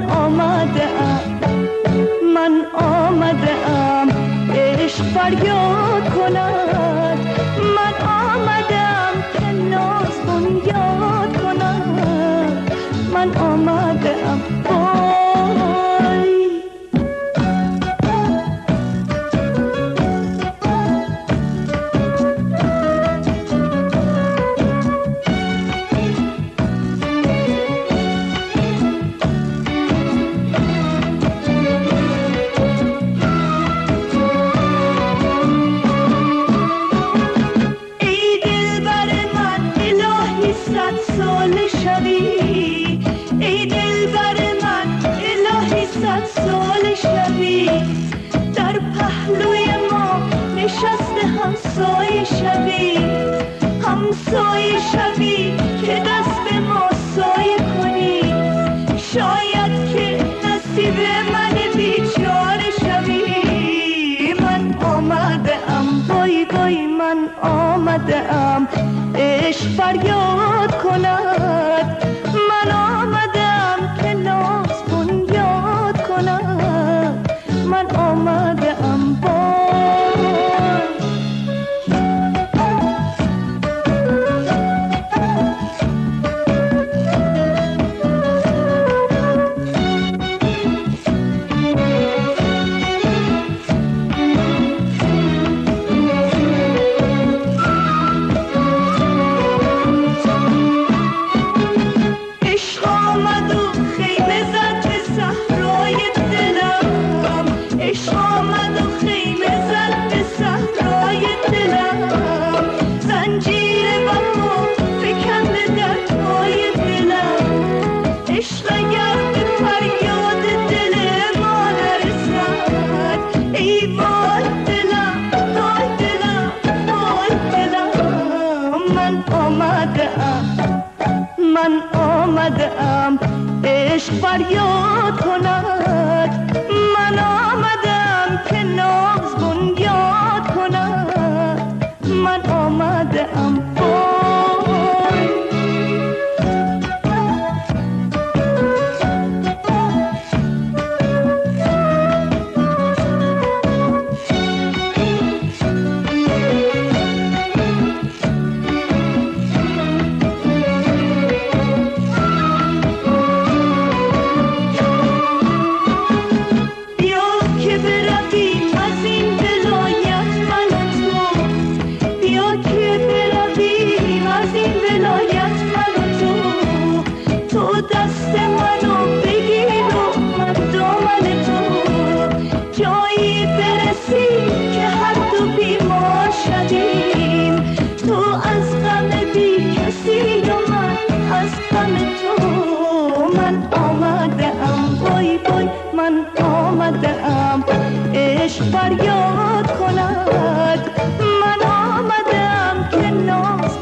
من آمده ام من آمده ام عشق فریاد کند. من آمده ام که ناز یاد کند. من آمده همسایه شوی همسایه شوی که دست به ما سایه کنی. شاید که نصیب من بیچاره شوی. من آمده ام بای بای من آمده ام. عشق فریاد کند. من آمده ام که ناز یاد کند. من آمده ام. من آمده ام عشق فریاد کند. من آمدم که ناز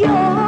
یاد